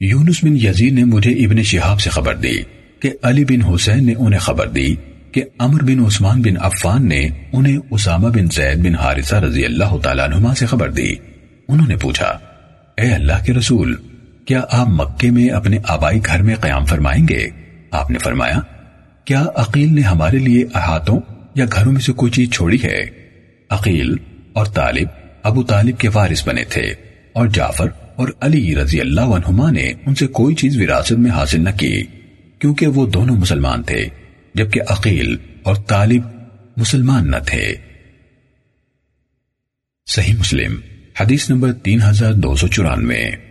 یونس بن یزید نے مجھے ابن شہاب سے خبر دی کہ علی بن حسین نے انہیں خبر دی کہ عمر بن عثمان بن عفان نے انہیں اسامہ بن زید بن حارثہ رضی اللہ تعالیٰ عنہما سے خبر دی۔ انہوں نے پوچھا، اے اللہ کے رسول، کیا آپ مکے میں اپنے آبائی گھر میں قیام فرمائیں گے؟ آپ نے فرمایا، کیا عقیل نے ہمارے لیے احاطوں یا گھروں میں سے کوئی چیز چھوڑی ہے؟ عقیل اور طالب ابو طالب کے وارث بنے تھے اور جعفر اور علی رضی اللہ عنہما نے ان سے کوئی چیز وراثت میں حاصل نہ کی، کیونکہ وہ دونوں مسلمان تھے، جبکہ عقیل اور طالب مسلمان نہ تھے۔ صحیح مسلم، حدیث نمبر تین ہزار دو سو چورانوے۔